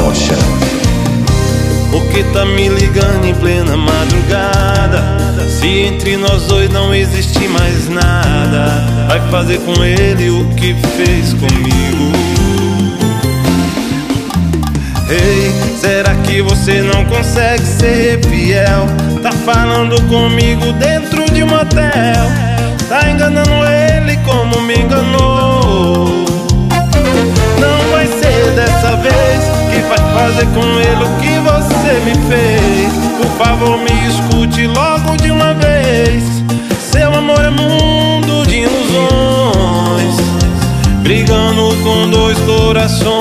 Rocha. Porque tá me ligando em plena madrugada? Se entre nós dois não existe mais nada, vai fazer com ele o que fez comigo. Ei, será que você não consegue ser fiel? Tá falando comigo dentro de um motel, tá enganando ele como me enganou. Com ele o que você me fez. Por favor, me escute logo de uma vez. Seu amor é mundo de ilusões, brigando com dois corações.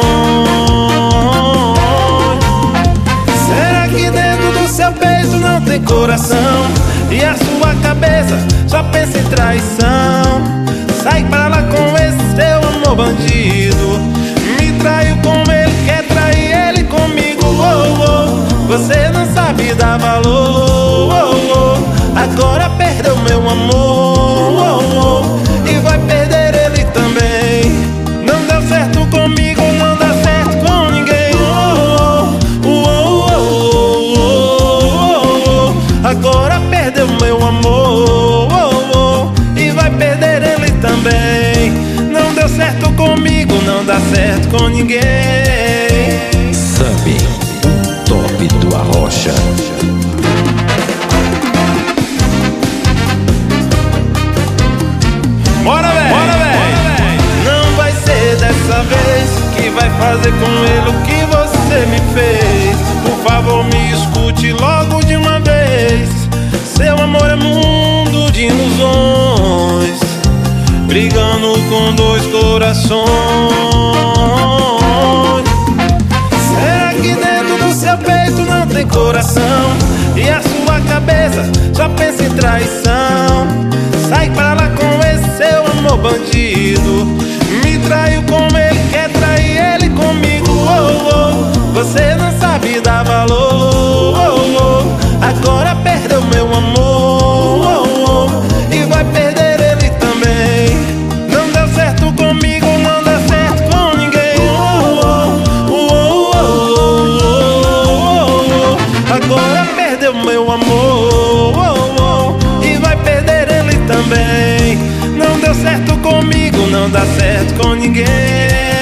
Será que dentro do seu peito não tem coração? E a sua cabeça só pensa em traição? Sabe dar valor. Oh, oh. Agora perdeu meu amor. Oh. E vai perder ele também. Não deu certo comigo, não dá certo com ninguém. Agora perdeu meu amor. E vai perder ele também. Não deu certo comigo, não dá certo com ninguém. Sambi, o top do Arrocha. Bora, véi! Bora, véi! Não vai ser dessa vez que vai fazer com ele o que você me fez. Por favor, me escute logo de uma vez. Seu amor é mundo de ilusões, brigando com dois corações. Será que dentro do seu peito não tem coração? E a sua cabeça só pensa em traição? Ele também. Não